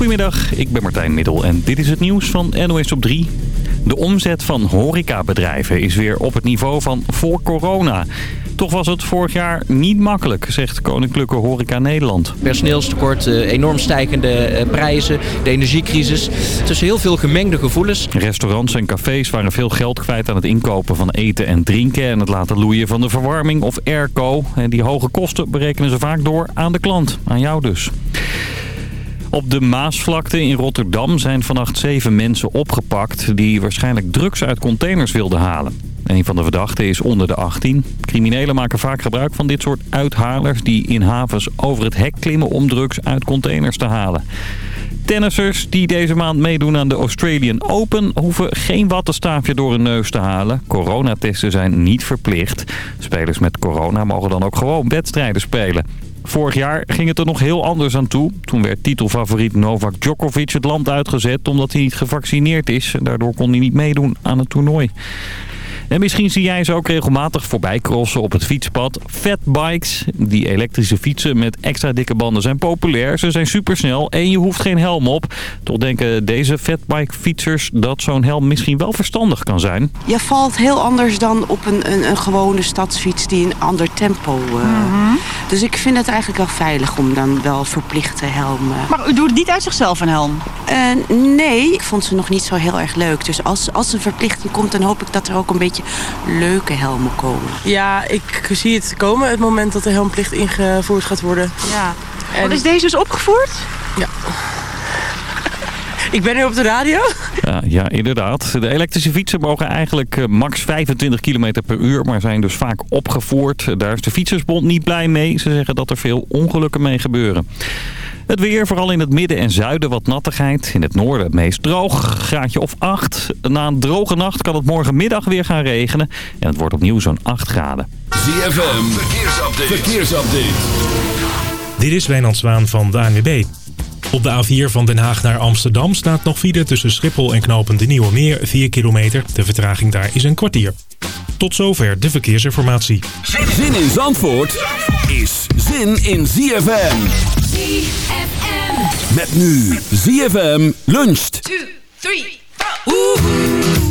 Goedemiddag, ik ben Martijn Middel en dit is het nieuws van NOS op 3. De omzet van horecabedrijven is weer op het niveau van voor corona. Toch was het vorig jaar niet makkelijk, zegt Koninklijke Horeca Nederland. Personeelstekort, eh, enorm stijgende eh, prijzen, de energiecrisis. Tussen heel veel gemengde gevoelens. Restaurants en cafés waren veel geld kwijt aan het inkopen van eten en drinken... en het laten loeien van de verwarming of airco. En die hoge kosten berekenen ze vaak door aan de klant, aan jou dus. Op de Maasvlakte in Rotterdam zijn vannacht zeven mensen opgepakt... die waarschijnlijk drugs uit containers wilden halen. Een van de verdachten is onder de 18. Criminelen maken vaak gebruik van dit soort uithalers... die in havens over het hek klimmen om drugs uit containers te halen. Tennissers die deze maand meedoen aan de Australian Open... hoeven geen wattenstaafje door hun neus te halen. Coronatesten zijn niet verplicht. Spelers met corona mogen dan ook gewoon wedstrijden spelen. Vorig jaar ging het er nog heel anders aan toe. Toen werd titelfavoriet Novak Djokovic het land uitgezet omdat hij niet gevaccineerd is. Daardoor kon hij niet meedoen aan het toernooi. En misschien zie jij ze ook regelmatig voorbij crossen op het fietspad. Fatbikes, die elektrische fietsen met extra dikke banden zijn populair. Ze zijn supersnel en je hoeft geen helm op. Toch denken deze fatbike fietsers dat zo'n helm misschien wel verstandig kan zijn. Je valt heel anders dan op een, een, een gewone stadsfiets die een ander tempo... Uh, Dus ik vind het eigenlijk wel veilig om dan wel verplichte helm... Uh. Maar u doet niet uit zichzelf een helm? Uh, nee, ik vond ze nog niet zo heel erg leuk. Dus als, als een verplichting komt, dan hoop ik dat er ook een beetje leuke helmen komen. Ja, ik zie het komen het moment dat de helmplicht ingevoerd gaat worden. Ja. En... Wat is deze dus opgevoerd? Ja. Ik ben nu op de radio. Ja, ja, inderdaad. De elektrische fietsen mogen eigenlijk max 25 km per uur, maar zijn dus vaak opgevoerd. Daar is de Fietsersbond niet blij mee. Ze zeggen dat er veel ongelukken mee gebeuren. Het weer, vooral in het midden en zuiden wat nattigheid. In het noorden het meest droog, graadje of 8. Na een droge nacht kan het morgenmiddag weer gaan regenen. En het wordt opnieuw zo'n 8 graden. ZFM, verkeersupdate. verkeersupdate. Dit is Wijnand Zwaan van de ANWB. Op de A4 van Den Haag naar Amsterdam staat nog file tussen Schiphol en Knopen de Nieuwe Meer 4 kilometer. De vertraging daar is een kwartier. Tot zover de verkeersinformatie. Zin in Zandvoort is zin in ZFM. ZFM. Met nu ZFM luncht. 2, 3, 4.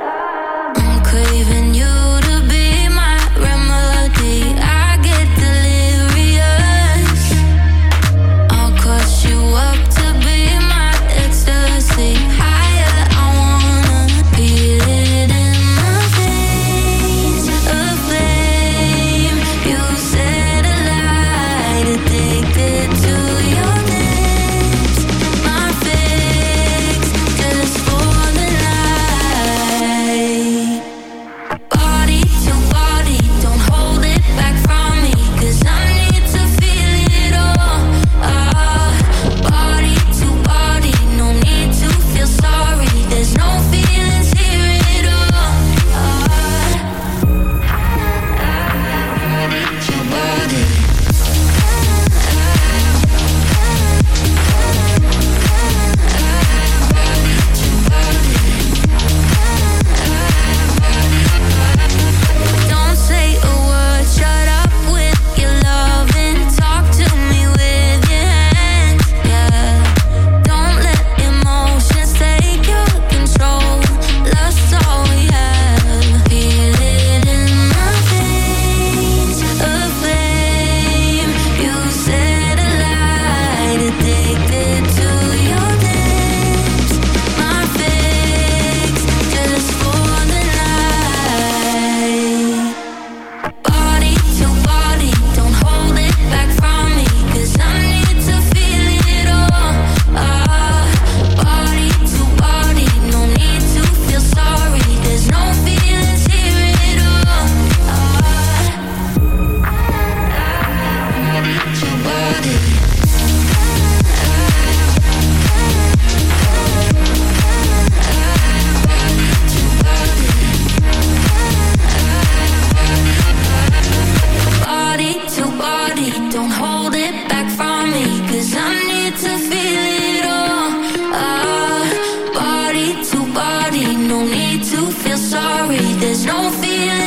no feelings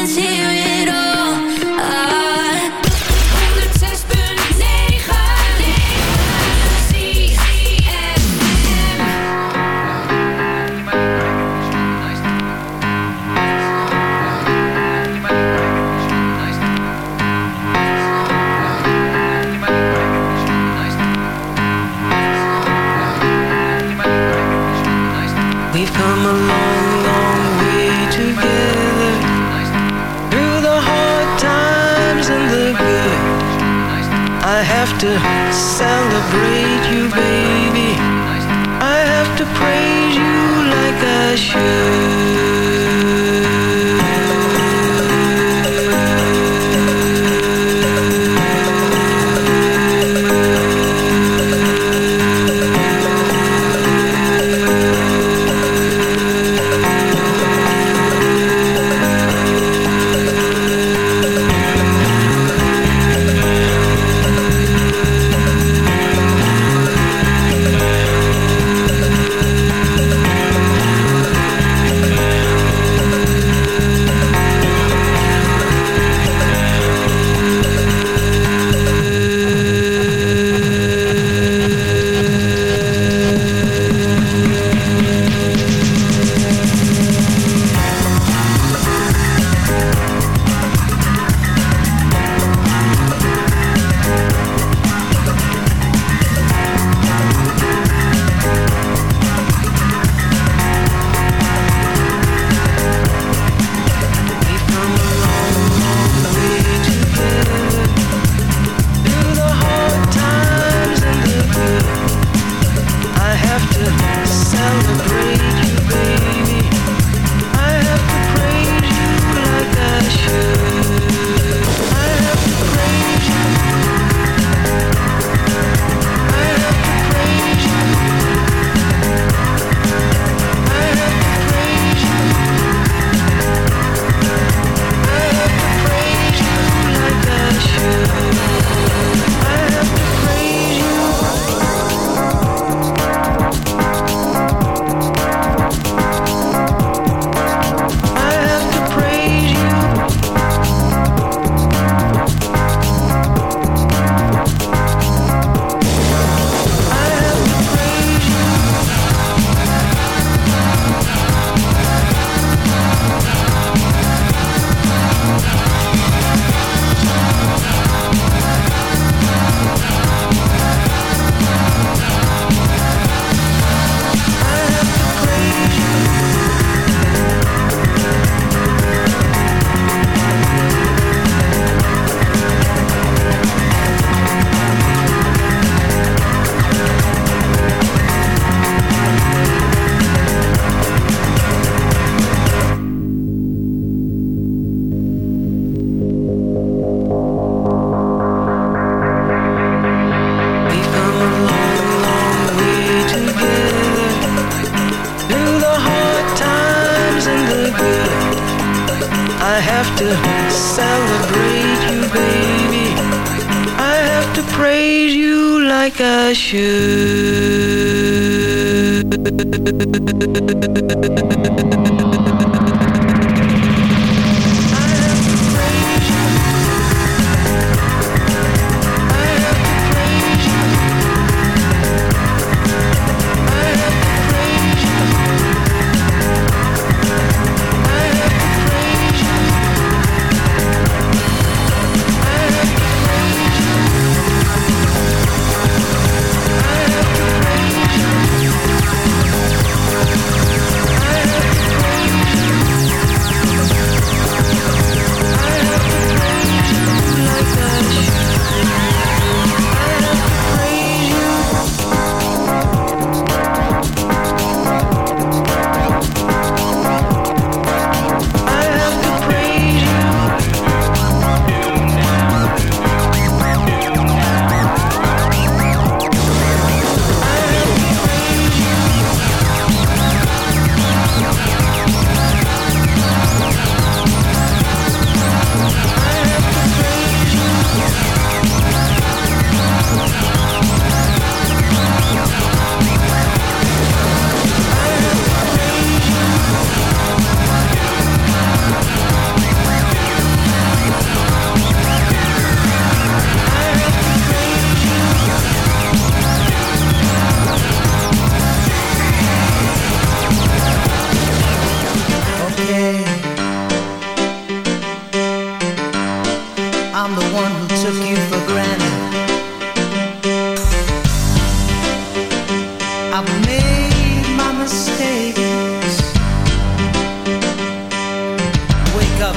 Thank you.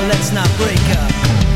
let's not break up.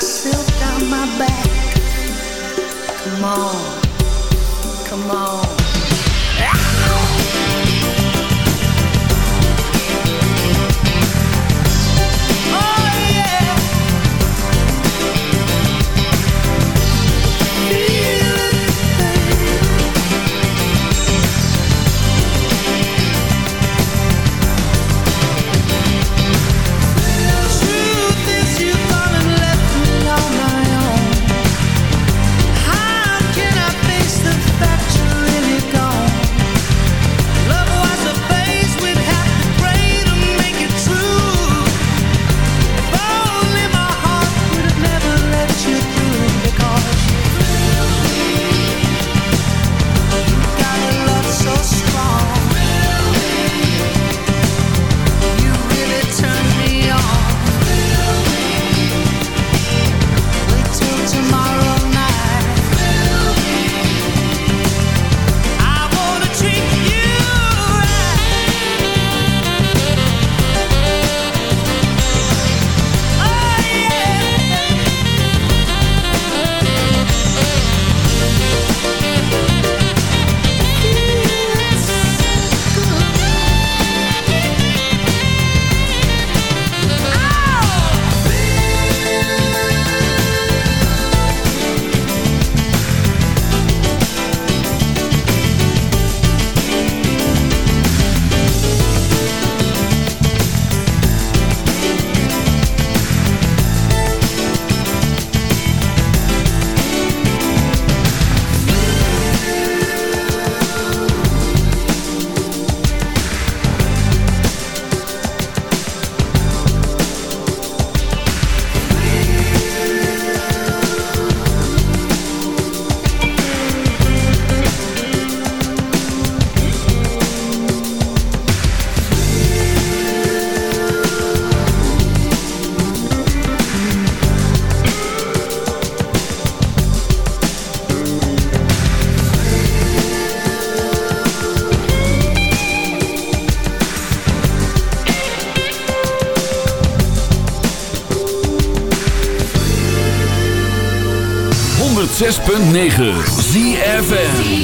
silk on my back. Come on, come on. 106.9 ZFN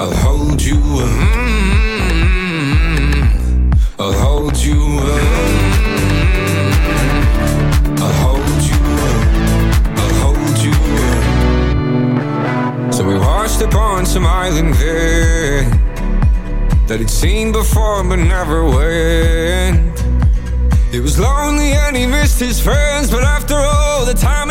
I'll hold you. mm-hmm. I'll hold you. mm-hmm. I'll hold you. I'll hold you. So we washed upon some island there that he'd seen before but never went. He was lonely and he missed his friends, but after all the time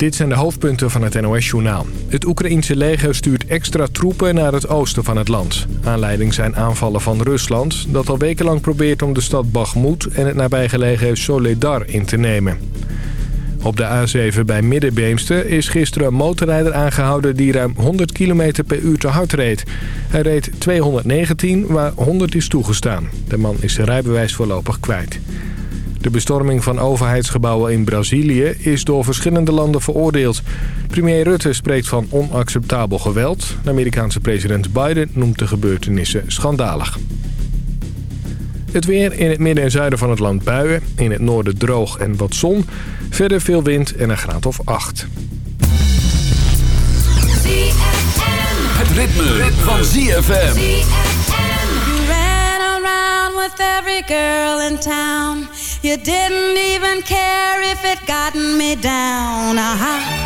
Dit zijn de hoofdpunten van het NOS-journaal. Het Oekraïense leger stuurt extra troepen naar het oosten van het land. Aanleiding zijn aanvallen van Rusland... dat al wekenlang probeert om de stad Bakhmut en het nabijgelegen Soledar in te nemen. Op de A7 bij Middenbeemster is gisteren een motorrijder aangehouden... die ruim 100 km per uur te hard reed. Hij reed 219, waar 100 is toegestaan. De man is zijn rijbewijs voorlopig kwijt. De bestorming van overheidsgebouwen in Brazilië is door verschillende landen veroordeeld. Premier Rutte spreekt van onacceptabel geweld. De Amerikaanse president Biden noemt de gebeurtenissen schandalig. Het weer in het midden en zuiden van het land buien. In het noorden droog en wat zon. Verder veel wind en een graad of 8. Het ritme, van ZFM. With every girl in town. You didn't even care if it gotten me down. Aha, aha,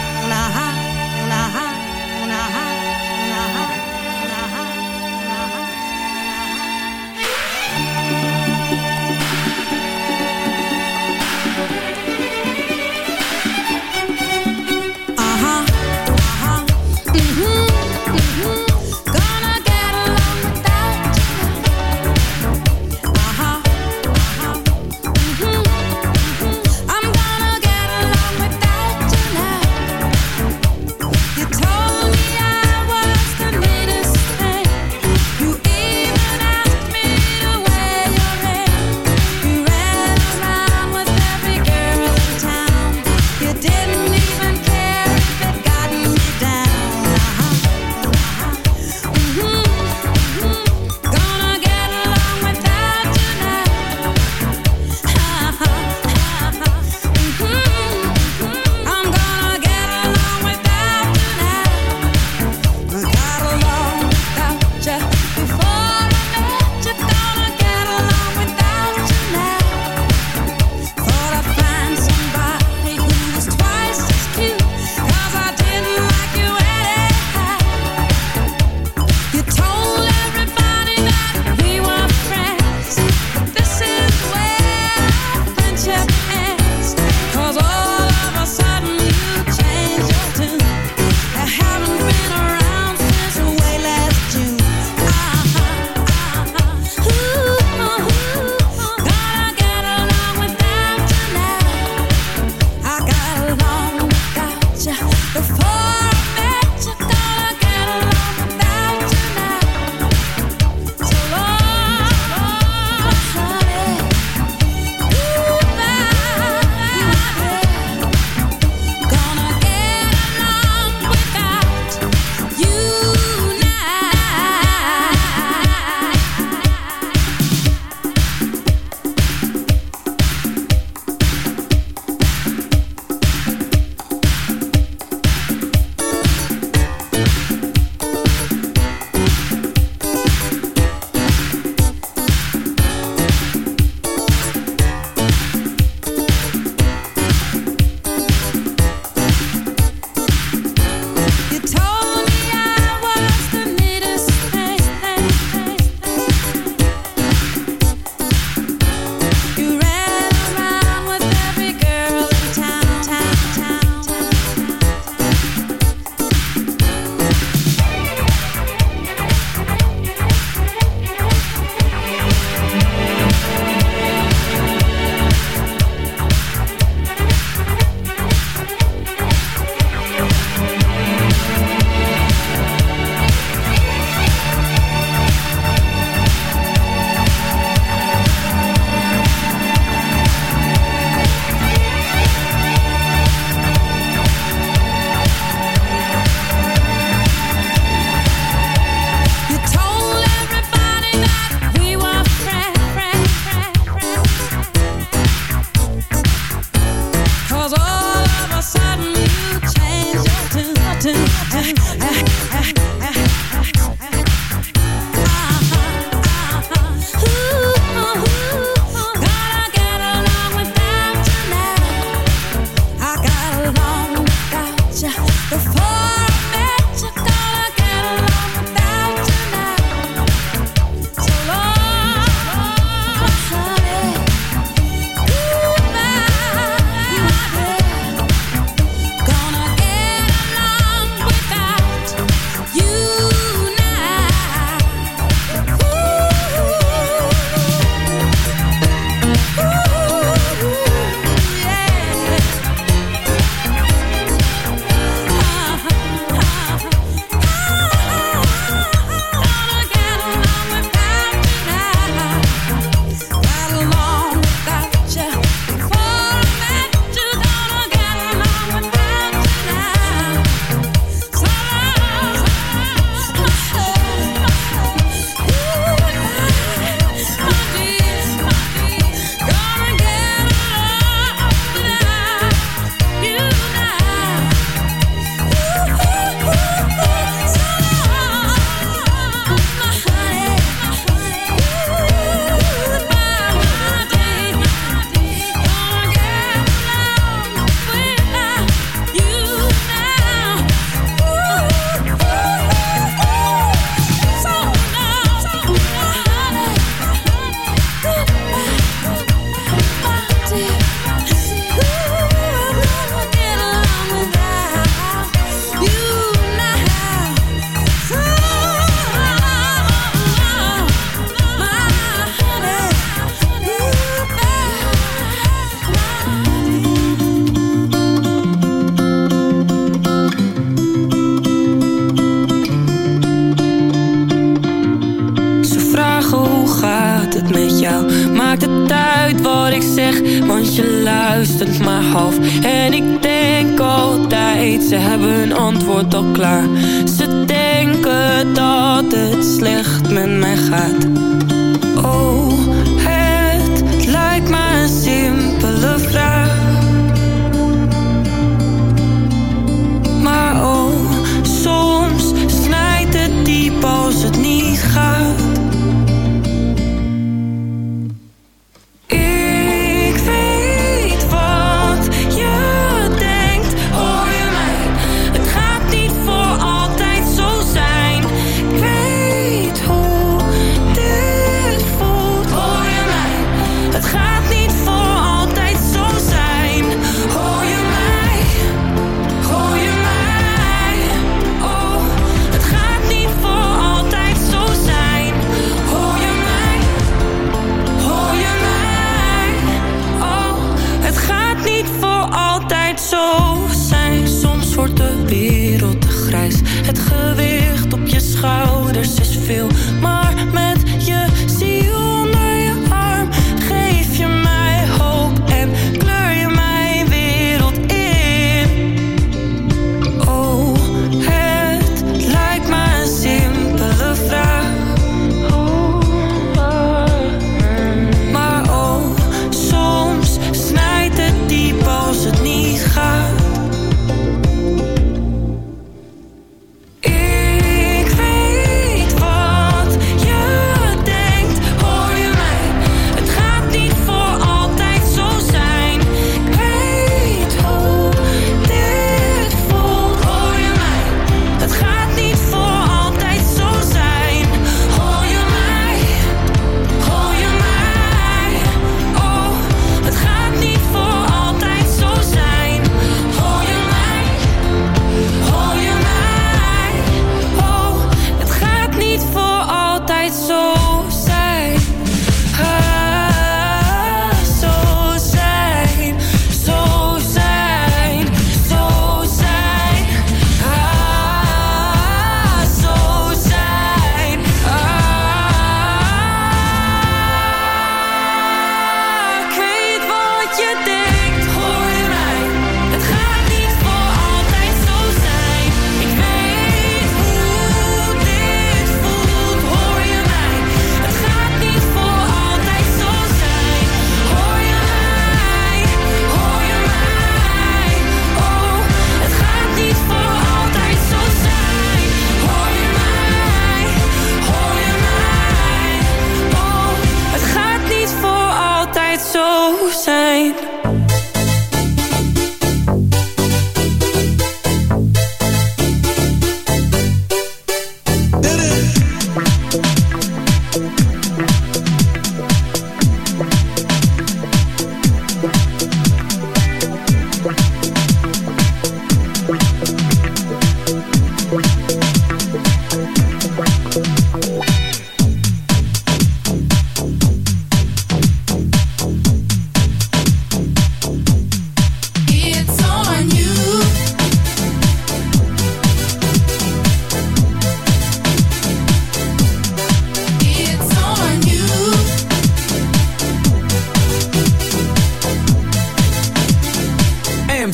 het met jou? Maakt het uit wat ik zeg, want je luistert maar half. En ik denk altijd, ze hebben een antwoord al klaar. Ze denken dat het slecht met mij gaat. Oh, het lijkt me een simpele vraag. Maar oh, soms snijdt het diep als het niet gaat.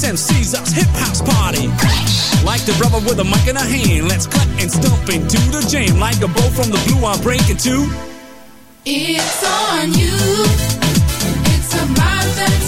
It's MC's us hip house party. Like the brother with a mic in a hand, let's cut and stomp into the jam. Like a bow from the blue, I'm breaking two. It's on you. It's that time.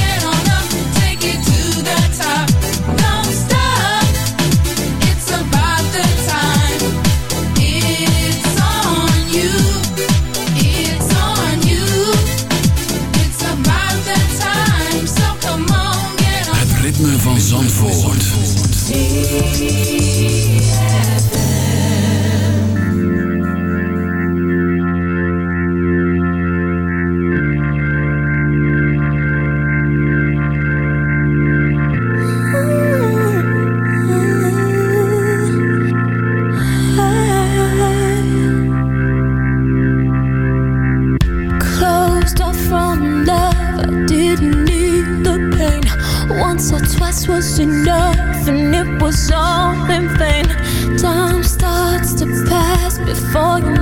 before you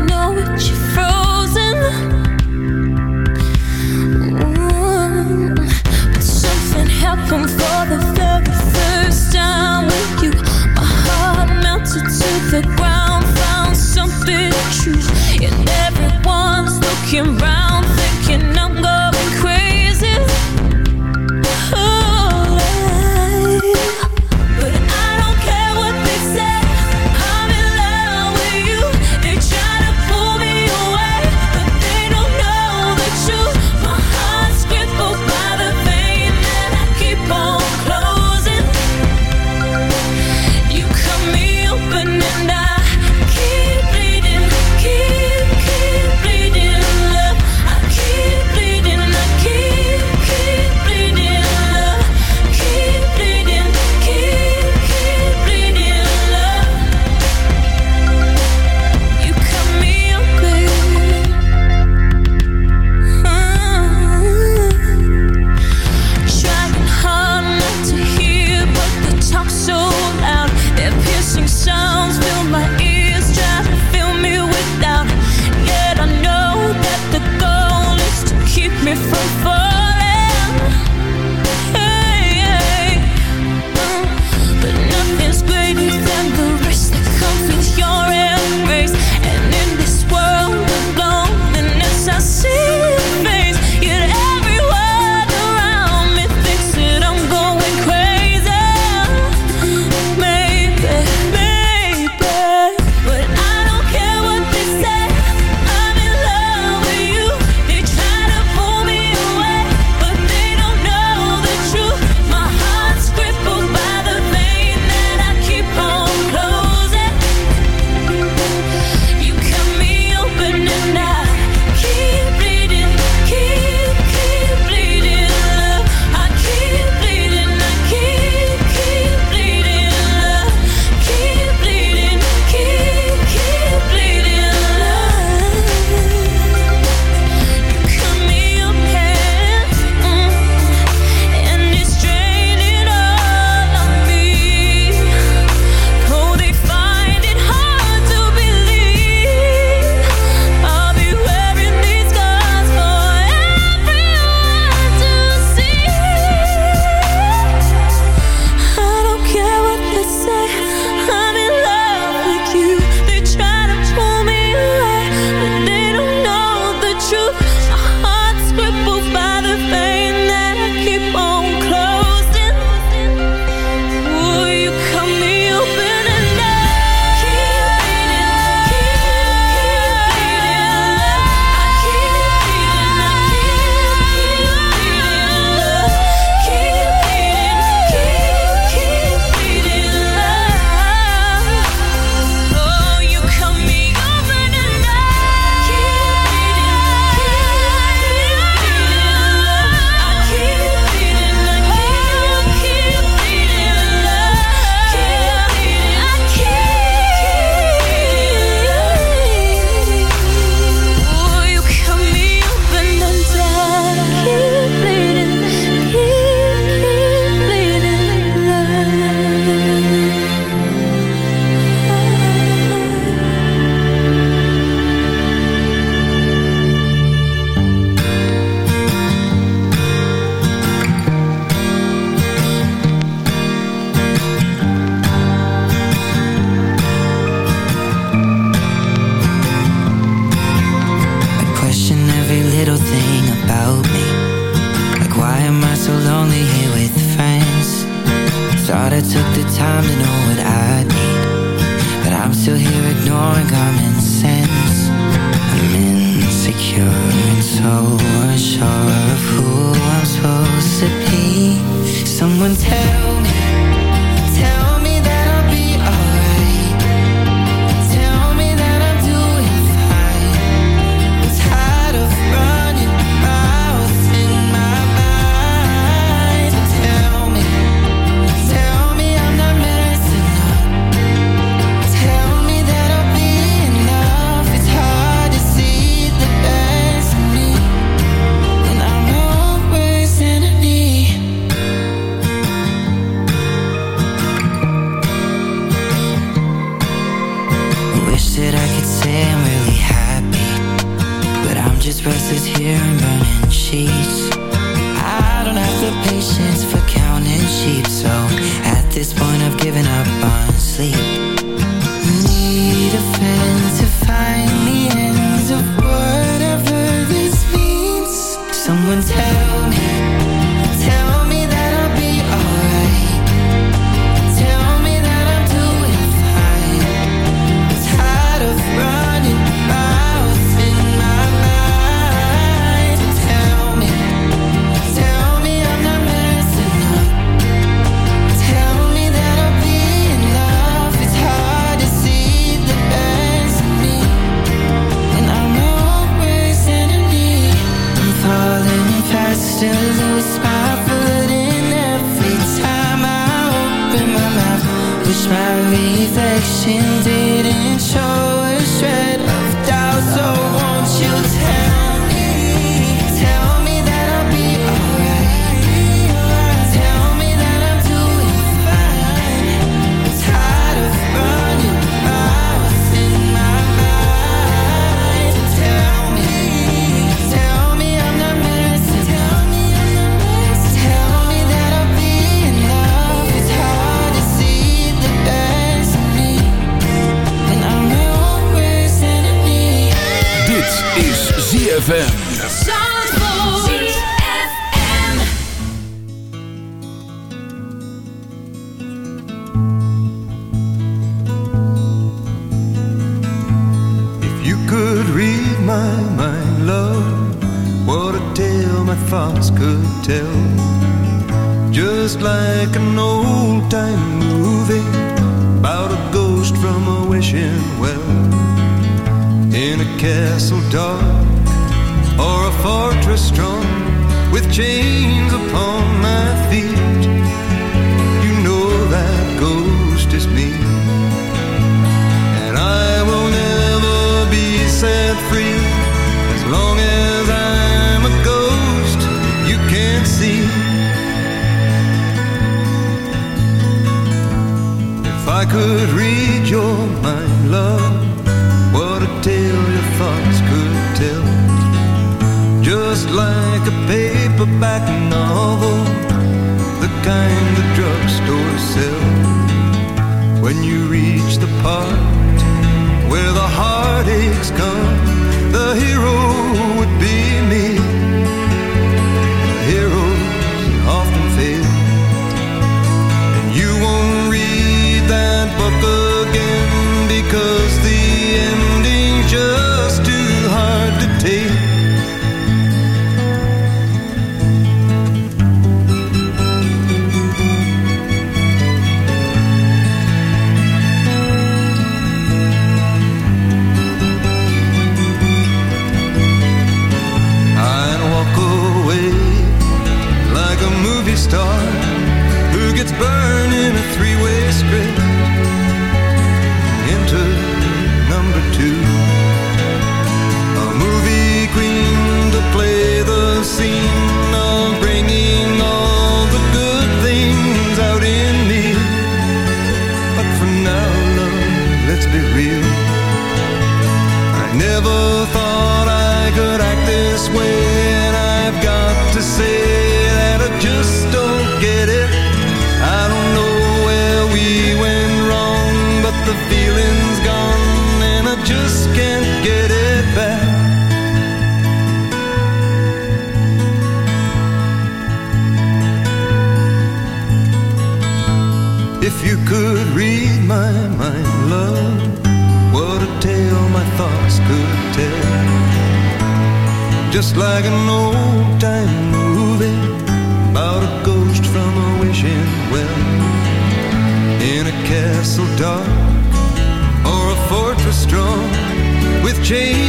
change.